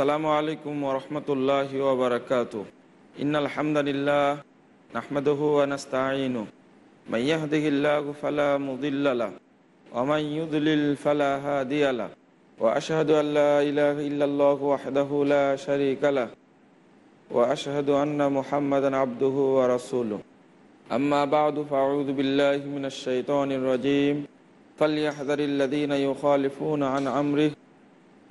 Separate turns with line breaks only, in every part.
আসসালামু আলাইকুম ওরহমতুল্লাহ ওবরকাত ইন্নাল হামদালিল্লাহ নাহমাদুহু ওয়া নাস্তাঈনু মান ইয়াহদিহিল্লাহু ফালা মুদিল্লা লাহু ওয়া মান ইউদ্লিল ফালা হাদিয়া লাহু ওয়া আশহাদু আন লা ইলাহা ইল্লাল্লাহু ওয়াহদাহু লা শারীকা লাহু ওয়া আশহাদু আন্না মুহাম্মাদান আবদুহু ওয়া রাসূলুহু আম্মা বা'দু ফাআউযু বিল্লাহি মিনাশ শাইতানির রাজীম ফালইয়াহযারিল্লাযীনা ইউখালিফুনা আন আমরিহি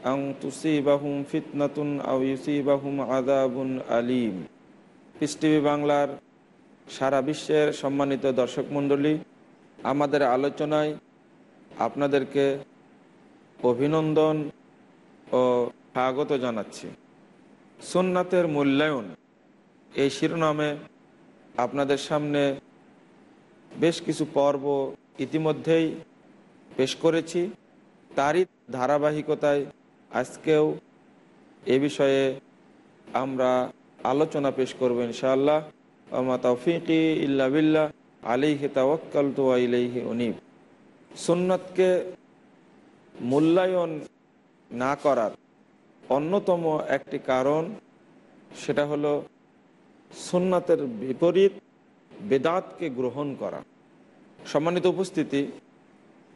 আং তুসিবাহুম ফিতনাতুন আও ইউসিবাহুম আযাবুন আলিম। পিস টিভি বাংলার সারা বিশ্বের সম্মানিত দর্শক মণ্ডলী, আমাদের আলোচনায় আপনাদেরকে অভিনন্দন ও স্বাগত জানাচ্ছি। সুন্নাতের মূল্যায়ন এই শিরোনামে আপনাদের সামনে বেশ কিছু পর্ব ইতিমধ্যেই পেশ করেছি। তারই ধারাবাহিকতায় আজকেও এ বিষয়ে আমরা আলোচনা পেশ করব ইনশাআল্লাহ। আমা তৌফিকি ইল্লা বিল্লাহ আলিহি তাওয়াক্কাল তো আইলাইহি উনিব। সুন্নতকে মূল্যায়ন না করার অন্যতম একটি কারণ সেটা হলো সুন্নাতের বিপরীত বেদাতকে গ্রহণ করা। সম্মানিত উপস্থিতি,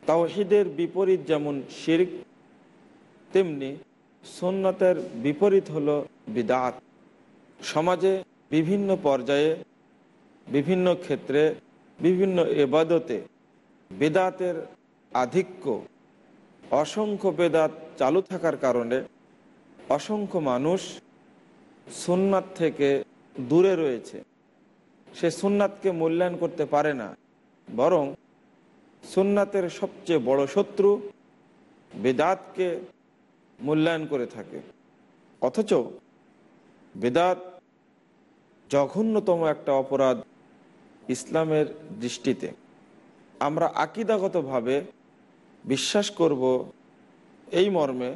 তাওহিদের বিপরীত যেমন শির্ক তেমনি সুন্নতের বিপরীত হলো বিদাত। সমাজে বিভিন্ন পর্যায়ে, বিভিন্ন ক্ষেত্রে, বিভিন্ন এবাদতে বেদাতের আধিক্য, অসংখ্য বেদাত চালু থাকার কারণে অসংখ্য মানুষ সুন্নাত থেকে দূরে রয়েছে। সে সুন্নাতকে মূল্যায়ন করতে পারে না, বরং সুন্নাতের সবচেয়ে বড় শত্রু বেদাতকে মূল্যায়ন করে থাকে। অথচ বেদাত জঘন্যতম একটা অপরাধ ইসলামের দৃষ্টিতে। আমরা আকিদাগতভাবে বিশ্বাস করব এই মর্মে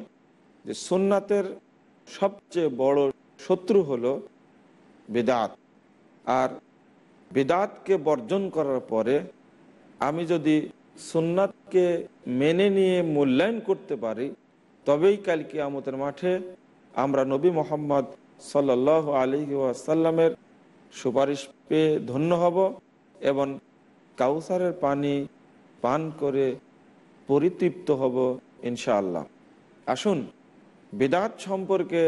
যে সুন্নাতের সবচেয়ে বড় শত্রু হলো বেদাত। আর বেদাতকে বর্জন করার পরে আমি যদি সুন্নাতকে মেনে নিয়ে মূল্যায়ন করতে পারি তবেই কাল কিয়ামতের মাঠে আমরা নবী মোহাম্মদ সাল্ল আলী আসাল্লামের সুপারিশ পেয়ে ধন্য হব এবং কাউসারের পানি পান করে পরিতৃপ্ত হব ইনশাআল্লাহ। আসুন, বেদাত সম্পর্কে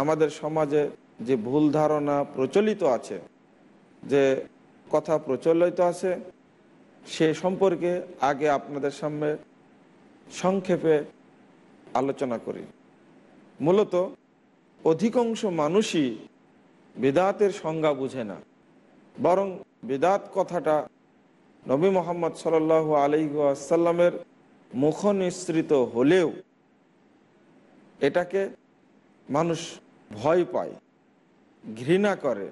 আমাদের সমাজে যে ভুল ধারণা প্রচলিত আছে, যে কথা প্রচলিত আছে, সে সম্পর্কে আগে আপনাদের সামনে সংক্ষেপে আলোচনা করি। মূলত অধিকাংশ মানুষই বেদাতের সংজ্ঞা বুঝে না। বরং বেদাত কথাটা নবী মোহাম্মদ সাল আলহাসাল্লামের মুখ নিঃসৃত হলেও এটাকে মানুষ ভয় পায়, ঘৃণা করে।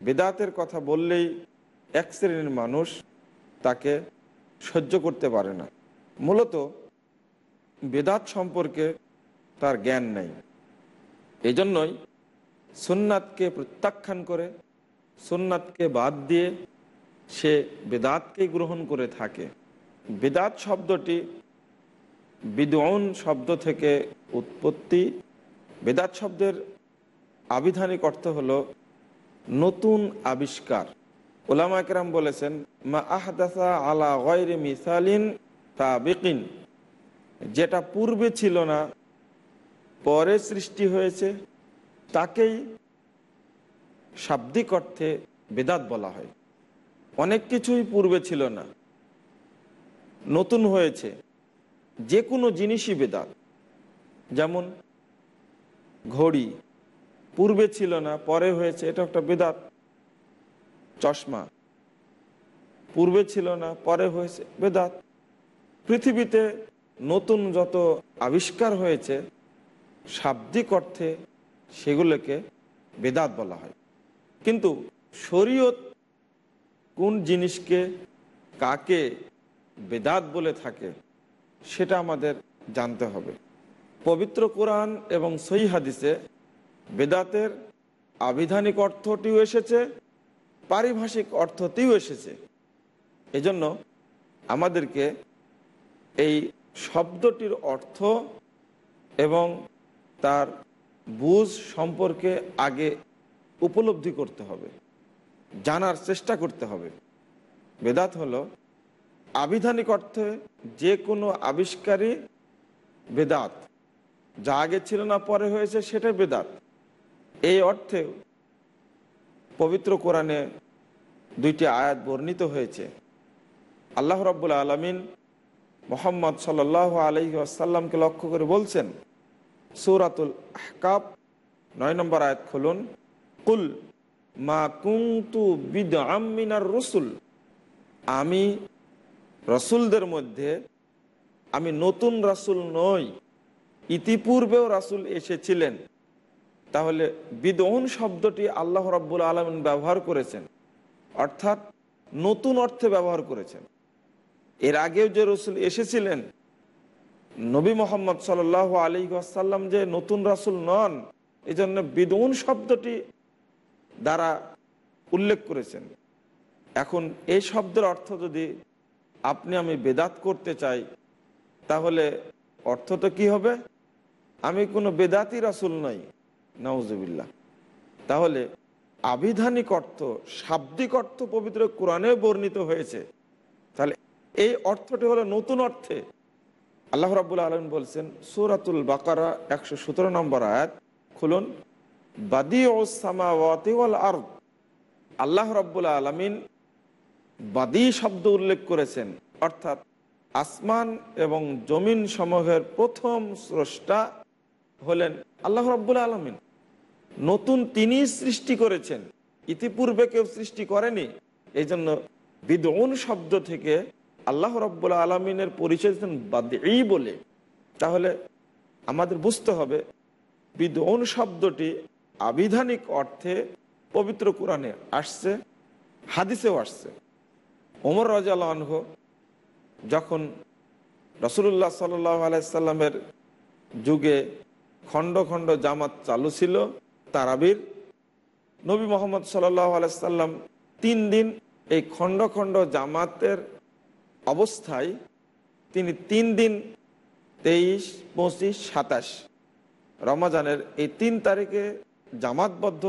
বেদাতের কথা বললেই এক শ্রেণির মানুষ তাকে সহ্য করতে পারে না। মূলত বেদাত সম্পর্কে তার জ্ঞান নেই। এই জন্যই সুন্নাতকে প্রত্যাখ্যান করে, সুন্নাতকে বাদ দিয়ে সে বেদাতকে গ্রহণ করে থাকে। বেদাত শব্দটি বিদৌন শব্দ থেকে উৎপত্তি। বেদাত শব্দের আবিধানিক অর্থ হল নতুন আবিষ্কার। ওলামা একরাম বলেছেন, মা আহদাসা আলা গয়রে মিসালিন সাবিকিন যেটা পূর্বে ছিল না, পরে সৃষ্টি হয়েছে, তাকেই শাব্দিক অর্থে বেদাত বলা হয়। অনেক কিছুই পূর্বে ছিল না, নতুন হয়েছে যে কোনো জিনিসই বেদাত। যেমন ঘড়ি, পূর্বে ছিল না, পরে হয়েছে, এটা একটা বেদাত। চশমা, পূর্বে ছিল না, পরে হয়েছে, বেদাত। পৃথিবীতে নতুন যত আবিষ্কার হয়েছে, শাব্দিক অর্থে সেগুলোকে বেদাত বলা হয়। কিন্তু শরীয়ত কোন জিনিসকে কাকে বেদাত বলে থাকে, সেটা আমাদের জানতে হবে। পবিত্র কোরআন এবং সই হাদিসে বেদাতের আবিধানিক অর্থটিও এসেছে, পারিভাষিক অর্থটিও এসেছে। এজন্য আমাদেরকে এই শব্দটির অর্থ এবং তার বুঝ সম্পর্কে আগে উপলব্ধি করতে হবে, জানার চেষ্টা করতে হবে। বেদাত হলো আবিধানিক অর্থে যে কোনো আবিষ্কারই বেদাত। যা আগে ছিল না, পরে হয়েছে সেটা বেদাত। এই অর্থে পবিত্র কোরআনে দুইটি আয়াত বর্ণিত হয়েছে। আল্লাহ রব্বুল আলমিন মোহাম্মদ সাল আলহি আসাল্লামকে লক্ষ্য করে বলছেন, সৌরাতুল আহকাব নয় নম্বর আয়াত খুলুন। কুল, মা কুংতু বিদ আমিনার রসুল। আমি রসুলদের মধ্যে, আমি নতুন রাসুল নই, ইতিপূর্বেও রাসুল এসেছিলেন। তাহলে বিদৌন শব্দটি আল্লাহ রাব্বুল আলমিন ব্যবহার করেছেন, অর্থাৎ নতুন অর্থে ব্যবহার করেছেন। এর আগেও যে রসুল এসেছিলেন, নবী মোহাম্মদ সাল আলী আসাল্লাম যে নতুন রাসুল নন এই জন্য বিদৌন শব্দটি দ্বারা উল্লেখ করেছেন। এখন এই শব্দের অর্থ যদি আপনি আমি বেদাত করতে চাই, তাহলে অর্থ তো কি হবে? আমি কোনো বেদাতি রাসুল নই নওয়াজবিল্লা তাহলে আবিধানিক অর্থ, শাব্দিক অর্থ পবিত্র কোরআনে বর্ণিত হয়েছে। এই অর্থটি হলো নতুন অর্থে। আল্লাহ রাবুল আলম বলছেন, সুরাতুল বাকারা একশো সতেরো নম্বর আয়াত, খুলুন বাদি ও সামাওয়াতিওয়াল আর আল্লাহ রাব্বুল আলমিন বাদি শব্দ উল্লেখ করেছেন, অর্থাৎ আসমান এবং জমিন সমূহের প্রথম স্রষ্টা হলেন আল্লাহ রাব্বুল আলমিন। নতুন তিনি সৃষ্টি করেছেন, ইতিপূর্বে কেউ সৃষ্টি করেনি এই জন্য বিদৌন শব্দ থেকে আল্লাহ রব্বুল আলমিনের পরিচয় দিচ্ছেন বাদি বলে। তাহলে আমাদের বুঝতে হবে বিদৌন শব্দটি আবিধানিক অর্থে পবিত্র কোরআনে আসছে, হাদিসেও আসছে। ওমর রাজাহ যখন রসুল্লাহ সাল আলাইসাল্লামের যুগে খণ্ড খণ্ড জামাত চালু ছিল, তারাবির, নবী মোহাম্মদ সাল্লাহ আলাইসাল্লাম তিন দিন এই খণ্ড খণ্ড জামাতের অবস্থায় তিনি তিন দিন, তেইশ, পঁচিশ, সাতাশ রমাজানের এই তিন তারিখে জামাতবদ্ধ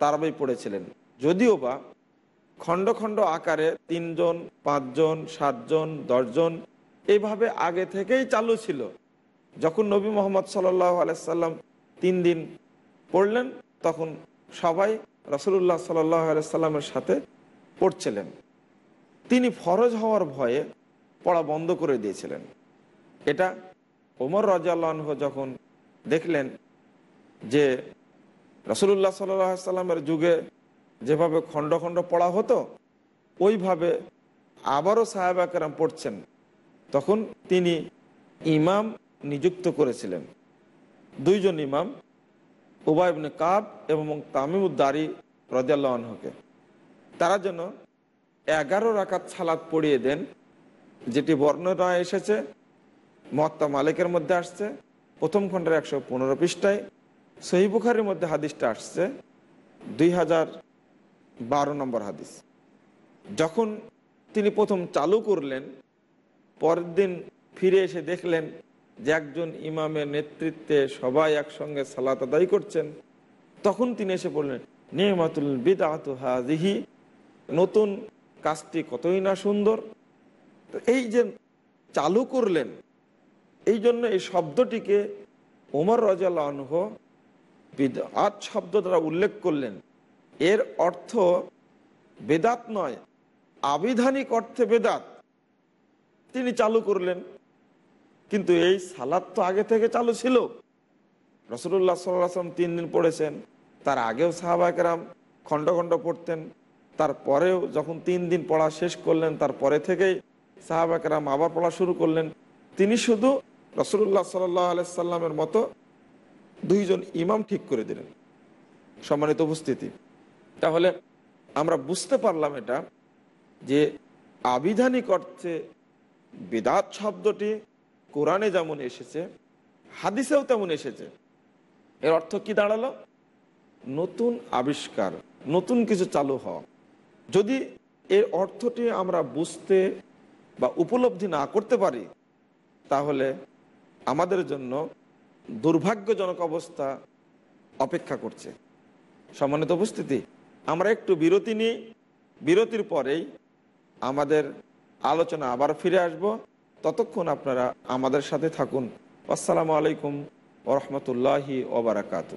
তারাবি পড়েছিলেন। যদিও বা খণ্ড খণ্ড আকারে তিনজন, পাঁচজন, সাতজন, দশজন এইভাবে আগে থেকেই চালু ছিল। যখন নবী মোহাম্মদ সাল্লাহ আলাইসাল্লাম তিন দিন পড়লেন, তখন সবাই রসুল্লাহ সাল্লাহ আলাইসাল্লামের সাথে পড়ছিলেন। তিনি ফরজ হওয়ার ভয়ে পড়া বন্ধ করে দিয়েছিলেন। এটা ওমর রাজাল্লাহ যখন দেখলেন যে রসুল্লাহ সাল্লামের যুগে যেভাবে খণ্ড খণ্ড পড়া হতো, ওইভাবে আবারও সাহেব সাহেবাকেরাম পড়ছেন। তখন তিনি ইমাম নিযুক্ত করেছিলেন। দুইজন ইমাম উবাইবনে কাব এবং তামিমুদ্দারি রদিয়াল্লাহকে তারা যেন এগারো রাকাত ছালাত পড়িয়ে দেন, যেটি বর্ণনা এসেছে মত্তা মালিকের মধ্যে আসছে, প্রথম খণ্ডের একশো পনেরো পৃষ্ঠায় সহিবুখারের মধ্যে হাদিসটা আসছে, দুই হাজার বারো নম্বর হাদিস। যখন তিনি প্রথম চালু করলেন, পরের দিন ফিরে এসে দেখলেন যে একজন ইমামের নেতৃত্বে সবাই একসঙ্গে সালাত আদায় করছেন, তখন তিনি এসে বললেন, নিয়মাতুল বিদাত হাজিহি নতুন কাজটি কতই না সুন্দর। তো এই যে চালু করলেন, এই জন্য এই শব্দটিকে ওমর রাজাহ বিদাত শব্দ দ্বারা উল্লেখ করলেন। এর অর্থ বেদাত নয়, আবিধানিক অর্থে বেদাত। তিনি চালু করলেন, কিন্তু এই সালাদ তো আগে থেকে চালু ছিল। রসুল্লাহ সাল্লাম তিন দিন পড়েছেন, তার আগেও সাহাবাকেরাম খণ্ড খণ্ড পড়তেন। তারপরেও যখন তিন দিন পড়া শেষ করলেন, তারপরে থেকেই সাহাবাকেরাম আবার পড়া শুরু করলেন। তিনি শুধু রসুল্লাহ সাল্লাহ আলাইসাল্লামের মতো দুইজন ইমাম ঠিক করে দিলেন। সম্মানিত উপস্থিতি। তাহলে আমরা বুঝতে পারলাম এটা যে আবিধানিক অর্থে বেদাত শব্দটি কোরআনে যেমন এসেছে, হাদিসেও তেমন এসেছে। এর অর্থ কি দাঁড়াল? নতুন আবিষ্কার, নতুন কিছু চালু হওয়া। যদি এর অর্থটি আমরা বুঝতে বা উপলব্ধি না করতে পারি, তাহলে আমাদের জন্য দুর্ভাগ্যজনক অবস্থা অপেক্ষা করছে। সম্মানিত উপস্থিতি, আমরা একটু বিরতি নিই। বিরতির পরেই আমাদের আলোচনা আবার ফিরে আসব। ততক্ষণ আপনারা আমাদের সাথে থাকুন। আসসালামু আলাইকুম ওরহমতুল্লাহি ওবরাকাতু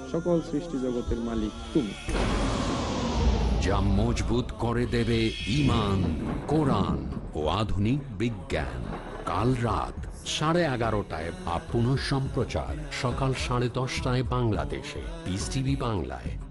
সকল সৃষ্টি জগতের মালিক তুমি।
যা মজবুত করে দেবে ইমান কোরআন ও আধুনিক বিজ্ঞান। কাল রাত সাড়ে এগারোটায় বা পুনঃ সম্প্রচার সকাল সাড়ে দশটায় বাংলাদেশে। পিস টিভি বাংলায়।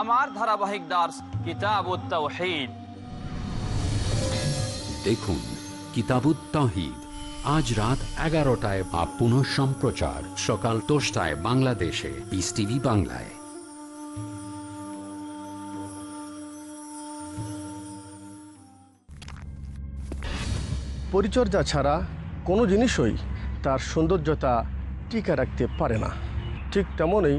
আমার ধারাবাহিক দার্স কিতাবুত তাওহীদ
দেখুন কিতাবুত তাহিদ আজ রাত এগারোটায় বা পুনঃ সম্প্রচার সকাল দশটায় বাংলাদেশে পিস টিভি বাংলায়।
পরিচর্যা ছাড়া কোনো জিনিসই তার সৌন্দর্যতা টিকে রাখতে পারে না। ঠিক তেমনই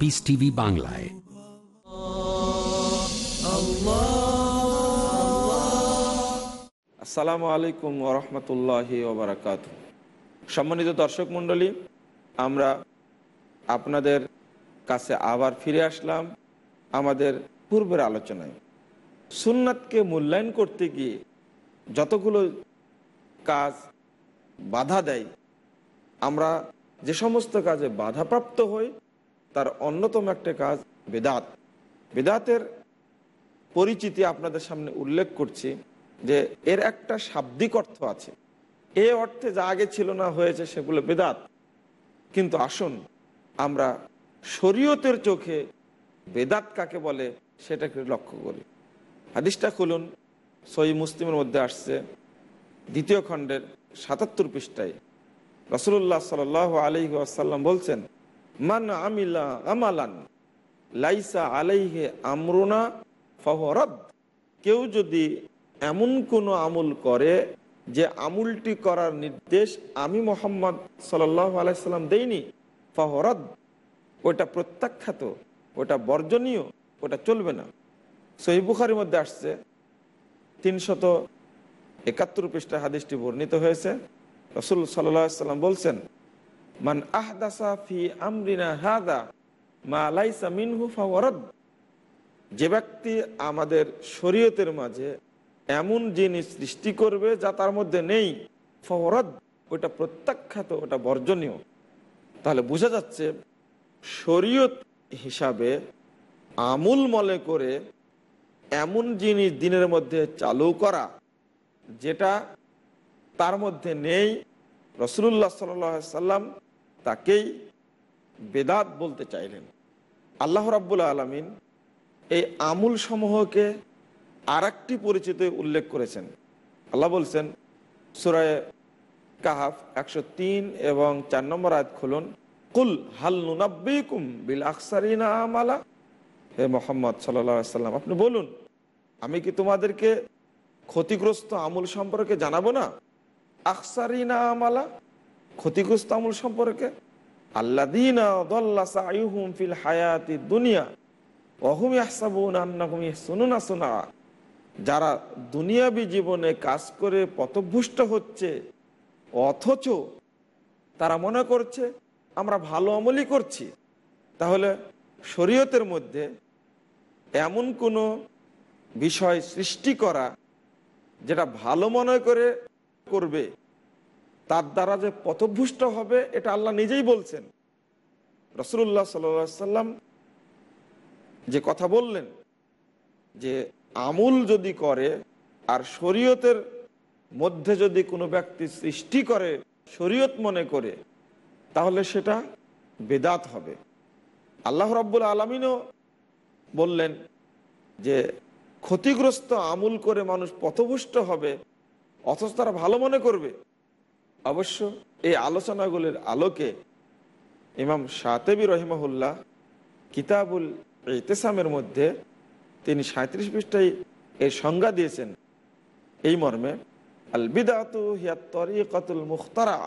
পিস টিভি বাংলায়
আসসালামু আলাইকুম ওরহমতুল্লাহ ওবরাকাত সম্মানিত দর্শক মণ্ডলী, আমরা আপনাদের কাছে আবার ফিরে আসলাম আমাদের পূর্বের আলোচনায়। সুন্নাতকে মূল্যায়ন করতে গিয়ে যতগুলো কাজ বাধা দেয়, আমরা যে সমস্ত কাজে বাধাপ্রাপ্ত হই তার অন্যতম একটা কাজ বেদাত। বেদাতের পরিচিতি আপনাদের সামনে উল্লেখ করছি যে এর একটা শাব্দিক অর্থ আছে। এ অর্থে যা আগে ছিল না হয়েছে সেগুলো বেদাত। কিন্তু আসুন, আমরা শরীয়তের চোখে বেদাত কাকে বলে সেটাকে লক্ষ্য করি। হাদিসটা খুলুন সই মুসলিমের মধ্যে আসছে, দ্বিতীয় খণ্ডের সাতাত্তর পৃষ্ঠায়। রসুল্লাহ সাল আলহি আসাল্লাম বলছেন মান আমিলা আমালান, লাইসা আলাইহে আমরুনা ফহরদ কেউ যদি এমন কোনো আমল করে যে আমুলটি করার নির্দেশ আমি মোহাম্মদ সাল্লাহ আলাইসাল্লাম দেইনি ফহরদ ওটা প্রত্যাখ্যাত ওটা বর্জনীয় ওটা চলবে না। সহি বুখারির মধ্যে আসছে, তিনশত একাত্তর পৃষ্ঠা হাদিসটি বর্ণিত হয়েছে। রসুল সাল্লাম বলছেন মান আহদাসা ফি আমরিনা হাদা মা লাইসা মিনহু ফাওয়ারদ। যে ব্যক্তি আমাদের শরীয়তের মাঝে এমন জিনিস সৃষ্টি করবে যা তার মধ্যে নেই, ফওয়ারদ, ওটা প্রত্যাখ্যাত, ওটা বর্জনীয়। তাহলে বোঝা যাচ্ছে শরীয়ত হিসাবে আমূল মলে করে এমন জিনিস দিনের মধ্যে চালু করা যেটা তার মধ্যে নেই রসুল্লাহ সাল্লাম তাকেই বেদাত বলতে চাইলেন। আল্লাহ রাব্বুল আলমিন এই আমুল সমূহকে আর একটি পরিচিত উল্লেখ করেছেন। আল্লাহ বলছেন, সুরায় কাহাফ একশো তিন এবং চার নম্বর আয়াত খুলুন, কুল হাল নুনাব্বিকুম বিল আকসারিনা আমালা? হে মোহাম্মদ সাল্লাম, আপনি বলুন, আমি কি তোমাদেরকে ক্ষতিগ্রস্ত আমূল সম্পর্কে জানাব না? আকসারিনা আমালা? ক্ষতিগ্রস্ত আমল সম্পর্কে? ফিল হায়াতি দুনিয়া যারা দুনিয়াবি জীবনে কাজ করে পথভুষ্ট হচ্ছে, অথচ তারা মনে করছে, আমরা ভালো আমলই করছি। তাহলে শরীয়তের মধ্যে এমন কোনো বিষয় সৃষ্টি করা, যেটা ভালো মনে করে করবে তার দ্বারা যে পথভুষ্ট হবে, এটা আল্লাহ নিজেই বলছেন। রসুল্লাহ সাল্লাম যে কথা বললেন, যে আমুল যদি করে আর শরীয়তের মধ্যে যদি কোনো ব্যক্তি সৃষ্টি করে, শরীয়ত মনে করে, তাহলে সেটা বেদাত হবে। আল্লাহ রব্বুল আলমিনও বললেন যে, ক্ষতিগ্রস্ত আমুল করে মানুষ পথভুষ্ট হবে, অথচ তারা ভালো মনে করবে। অবশ্য এই আলোচনাগুলির আলোকে ইমাম সাতেবি রহিমাহুল্লাহ কিতাবুল ইতেসামের মধ্যে তিনি সাঁত্রিশ পৃষ্ঠায় এর সংজ্ঞা দিয়েছেন। এই মর্মে আল বিদাতু তরিকাতুল মুখতারা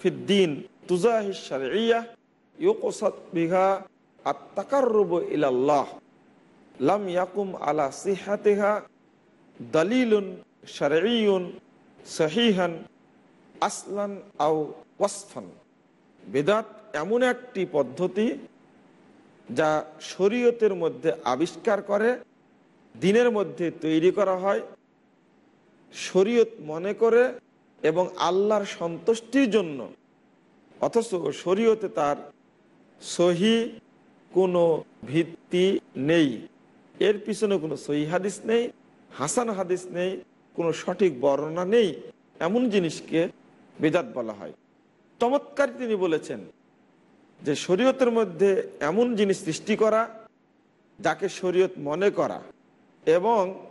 ফিদ্দিন তুজাহি বিহা লাম ইয়াকুম আলা দলিলুন আসলান আও ওয়াসফান। বেদাত এমন একটি পদ্ধতি যা শরীয়তের মধ্যে আবিষ্কার করে, দিনের মধ্যে তৈরি করা হয়, শরীয়ত মনে করে এবং আল্লাহর সন্তুষ্টির জন্য। অথচ শরীয়তে তার সহি কোনো ভিত্তি নেই। এর পিছনে কোনো সহি হাদিস নেই, হাসান হাদিস নেই, কোনো সঠিক বর্ণনা নেই। এমন জিনিসকে বেদাত বলা হয়। চমৎকার তিনি বলেছেন যে শরীয়তের মধ্যে এমন জিনিস সৃষ্টি করা, যাকে শরীয়ত মনে করা এবং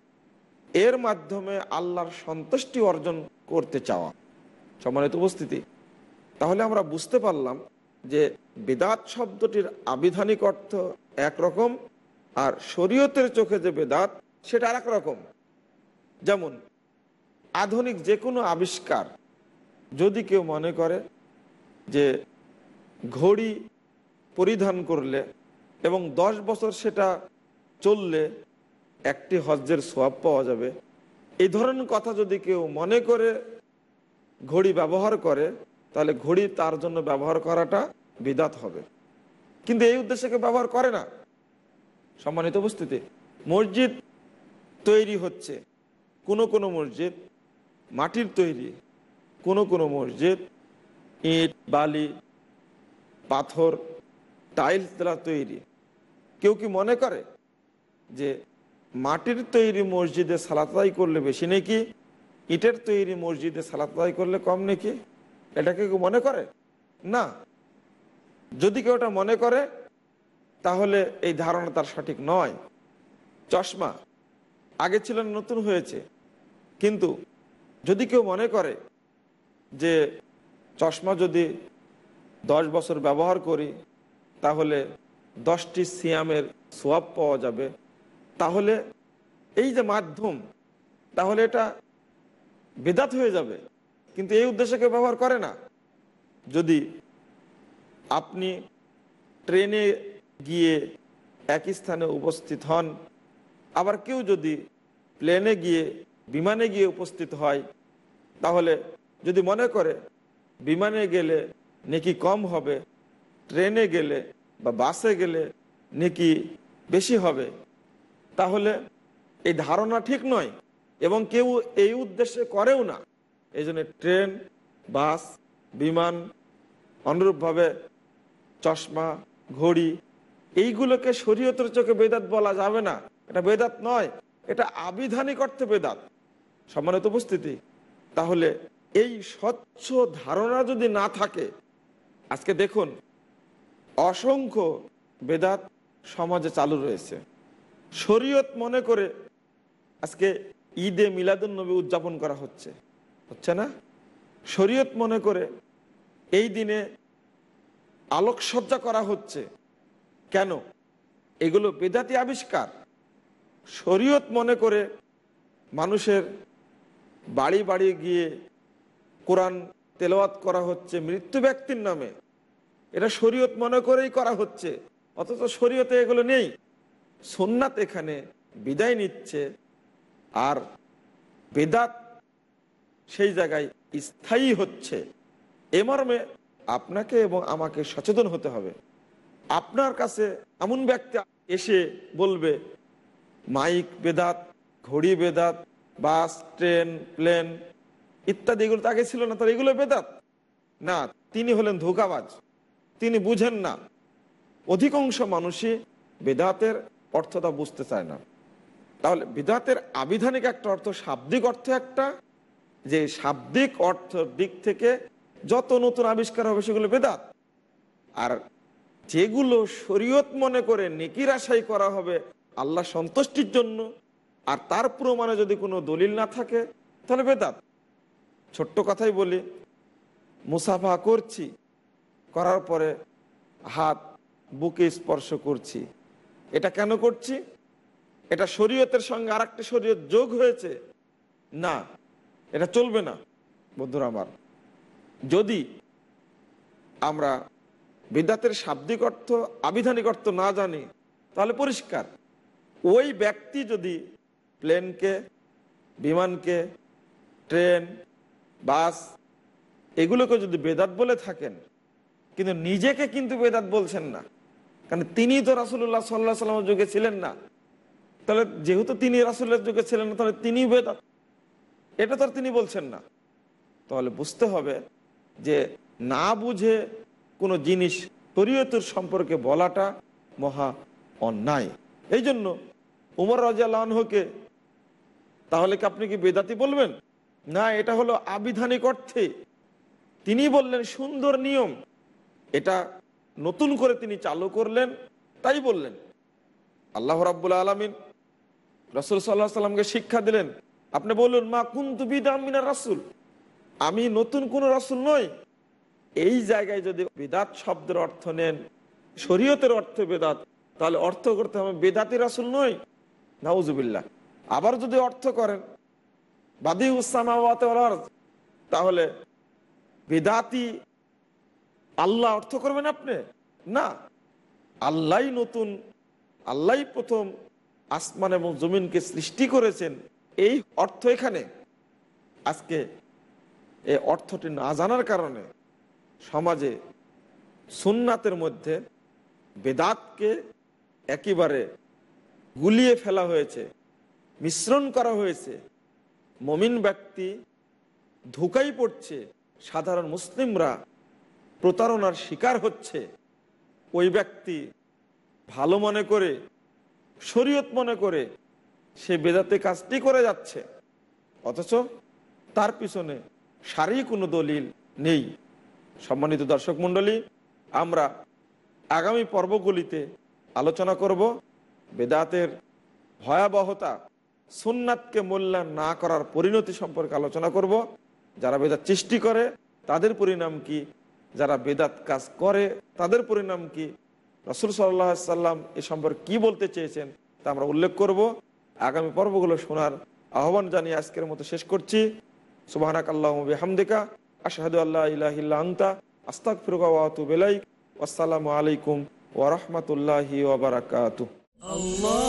এর মাধ্যমে আল্লাহর সন্তুষ্টি অর্জন করতে চাওয়া। সম্মানিত উপস্থিতি, তাহলে আমরা বুঝতে পারলাম যে বেদাত শব্দটির আবিধানিক অর্থ একরকম আর শরীয়তের চোখে যে বেদাত, সেটা আর রকম। যেমন আধুনিক যে কোনো আবিষ্কার যদি কেউ মনে করে যে ঘড়ি পরিধান করলে এবং দশ বছর সেটা চললে একটি হজ্জের সোয়াব পাওয়া যাবে এই ধরনের কথা যদি কেউ মনে করে ঘড়ি ব্যবহার করে, তাহলে ঘড়ি তার জন্য ব্যবহার করাটা বিদাত হবে। কিন্তু এই উদ্দেশ্যে কেউ ব্যবহার করে না। সম্মানিত উপস্থিতি, মসজিদ তৈরি হচ্ছে। কোনো কোনো মসজিদ মাটির তৈরি। কোনো কোনো মসজিদ, ইট, বালি, পাথর, টাইলস দ্বারা তৈরি। কেউ কি মনে করে যে মাটির তৈরি মসজিদে সালাতাই করলে বেশি নাকি? ইটের তৈরি মসজিদে সালাত আদায় করলে কম নাকি? এটাকে কেউ মনে করে? না। যদি কেউ এটা মনে করে, তাহলে এই ধারণা তার সঠিক নয়। চশমা আগে ছিল নতুন হয়েছে। কিন্তু যদি কেউ মনে করে যে চশমা যদি দশ বছর ব্যবহার করি, তাহলে দশটি সিয়ামের সোয়াব পাওয়া যাবে। তাহলে এই যে মাধ্যম, তাহলে এটা বেদাত হয়ে যাবে। কিন্তু এই উদ্দেশ্যে কেউ ব্যবহার করে না। যদি আপনি ট্রেনে গিয়ে একই স্থানে উপস্থিত হন, আবার কেউ যদি প্লেনে গিয়ে বিমানে গিয়ে উপস্থিত হয়, তাহলে যদি মনে করে বিমানে গেলে নেকি কম হবে, ট্রেনে গেলে বা বাসে গেলে নেকি বেশি হবে, তাহলে এই ধারণা ঠিক নয় এবং কেউ এই উদ্দেশ্যে করেও না। এই ট্রেন, বাস, বিমান, অনুরূপভাবে চশমা, ঘড়ি, এইগুলোকে শরীয়তের চোখে বেদাত বলা যাবে না। এটা বেদাত নয়, এটা আবিধানিক অর্থে বেদাত। সম্মানিত উপস্থিতি, তাহলে এই স্বচ্ছ ধারণা যদি না থাকে, আজকে দেখুন, অসংখ্য বেদাত সমাজে চালু রয়েছে। শরীয়ত মনে করে আজকে ঈদে মিলাদুন নবী উদযাপন করা হচ্ছে। হচ্ছে না? শরীয়ত মনে করে এই দিনে আলোকসজ্জা করা হচ্ছে। কেন? এগুলো বেদাতি আবিষ্কার। শরীয়ত মনে করে মানুষের বাড়ি বাড়ি গিয়ে কোরআন তেলাওয়াত করা হচ্ছে মৃত্যু ব্যক্তির নামে। এটা শরীয়ত মনে করেই করা হচ্ছে, অথচ শরীয়তে এগুলো নেই। সোননাথ এখানে বিদায় নিচ্ছে, আর বেদাত সেই জায়গায় স্থায়ী হচ্ছে। এ মর্মে আপনাকে এবং আমাকে সচেতন হতে হবে। আপনার কাছে এমন ব্যক্তি এসে বলবে, মাইক বেদাত, ঘড়ি বেদাত, বাস, ট্রেন, প্লেন ইত্যাদি এগুলো আগে ছিল না তার এগুলো বেদাত। না, তিনি হলেন ধোকাবাজ। তিনি বুঝেন না। অধিকাংশ মানুষই বেদাতের অর্থটা বুঝতে চায় না। তাহলে বেদাতের আবিধানিক একটা অর্থ, শাব্দিক অর্থ একটা, যে শাব্দিক অর্থ দিক থেকে যত নতুন আবিষ্কার হবে সেগুলো বেদাত। আর যেগুলো শরীয়ত মনে করে নেকির আশাই করা হবে আল্লাহ সন্তুষ্টির জন্য, আর তার প্রমাণে যদি কোনো দলিল না থাকে, তাহলে বেদাত। ছোট্ট কথাই বলি, মুসাফা করছি, করার পরে হাত, বুকে স্পর্শ করছি। এটা কেন করছি? এটা শরীয়তের সঙ্গে আর একটা শরীয়ত যোগ হয়েছে। না, এটা চলবে না, বন্ধুরা আমার। যদি আমরা বিদ্যাতের শাব্দিক অর্থ, আবিধানিক অর্থ না জানি, তাহলে পরিষ্কার। ওই ব্যক্তি যদি প্লেনকে, বিমানকে, ট্রেন বাস, এগুলোকে যদি বেদাত বলে থাকেন, কিন্তু নিজেকে কিন্তু বেদাত বলছেন না। কারণ তিনি তো রাসুল্লাহ সাল্লাহ সাল্লামের যুগে ছিলেন না। তাহলে যেহেতু তিনি রাসুল্লার যুগে ছিলেন না, তাহলে তিনি বেদাত। এটা তো আর তিনি বলছেন না। তাহলে বুঝতে হবে যে না বুঝে কোনো জিনিস শরীয়তের সম্পর্কে বলাটা মহা অন্যায়। এই জন্য উমর রাজাকে তাহলে কি আপনি কি বেদাতি বলবেন? না, এটা হলো আবিধানিক অর্থে। তিনি বললেন, সুন্দর নিয়ম। এটা নতুন করে তিনি চালু করলেন, তাই বললেন। আল্লাহ রাব্বুল আলমিন রসুল সাল্লাহ সাল্লামকে শিক্ষা দিলেন, আপনি বলুন, মা কুন্তু বিদামিনা রাসুল? আমি নতুন কোন রাসুল নই। এই জায়গায় যদি বেদাত শব্দের অর্থ নেন, শরীয়তের অর্থে বেদাত, তাহলে অর্থ করতে হবে বেদাতি রাসুল নই। নাউজুবিল্লাহ। আবার যদি অর্থ করেন তাহলে বেদাতি আল্লাহ অর্থ করবেন আপনি? না। আল্লাহ নতুন আল্লাহ প্রথম আসমান এবং জমিনকে সৃষ্টি করেছেন। এই অর্থ এখানে। আজকে এই অর্থটি না জানার কারণে সমাজে সুন্নাতের মধ্যে বেদাতকে একেবারে গুলিয়ে ফেলা হয়েছে, মিশ্রণ করা হয়েছে। মমিন ব্যক্তি ধোকাই পড়ছে, সাধারণ মুসলিমরা প্রতারণার শিকার হচ্ছে। ওই ব্যক্তি ভালো মনে করে, শরীয়ত মনে করে সে বেদাতে কাজটি করে যাচ্ছে। অথচ তার পিছনে সারি কোনো দলিল নেই। সম্মানিত দর্শক মণ্ডলী, আমরা আগামী পর্বগুলিতে আলোচনা করব বেদাতের ভয়াবহতা সুন্নাতকে মূল্যায়ন না করার পরিণতি সম্পর্কে আলোচনা করব। যারা বেদাত সৃষ্টি করে, তাদের পরিণাম কি? যারা বেদাত কাজ করে, তাদের পরিণাম কি? রসুল সাল্লাহ সাল্লাম এ সম্পর্কে কি বলতে চেয়েছেন তা আমরা উল্লেখ করব। আগামী পর্বগুলো শোনার আহ্বান জানিয়ে আজকের মতো শেষ করছি। সুবাহানাক আল্লাহমবি হামদিকা আশাহাদু আল্লাহ ইহিল্লা আন্তা আস্তাক ফিরুকাওয়াতু বেলাইক আসসালামু আলাইকুম ওরহমতুল্লাহি ওবরাকাত
আল্লাহ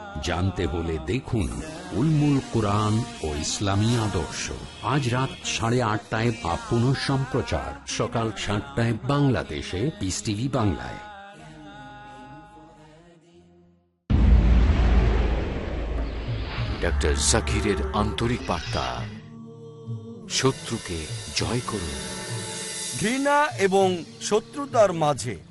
জানতে হলে দেখুন উলমুল কোরআন ও ইসলামী আদর্শ। আজ রাত সাড়ে আটটায় বা পুনঃ সম্প্রচার। সকাল সাতটায় বাংলাদেশে পিস টিভি বাংলায়।
ডক্টর জাকিরের আন্তরিক বার্তা। শত্রুকে জয় করুন।
ঘৃণা এবং শত্রুতার মাঝে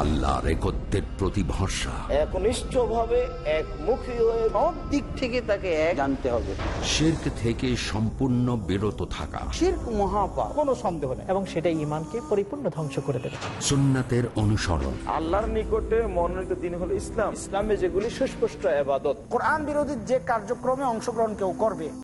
আল্লাহর একত্বের প্রতি ভরসা।
একনিষ্ঠ ভাবে একমুখী হয়ে সব দিক থেকে তাকে এক জানতে হবে।
শির্ক থেকে সম্পূর্ণ বিরত থাকা।
শির্ক মহাপাপ। কোনো সন্দেহ নেই।
এবং সেটা ইমানকে পরিপূর্ণ ধ্বংস করে দেবে।
সুন্নাতের অনুসরণ।
আল্লাহর নিকটে মনোনীত দিন হলো ইসলাম। ইসলামে যেগুলি সুস্পষ্ট আবাদত
কোরআন বিরোধী যে কার্যক্রমে অংশগ্রহণ কেউ করবে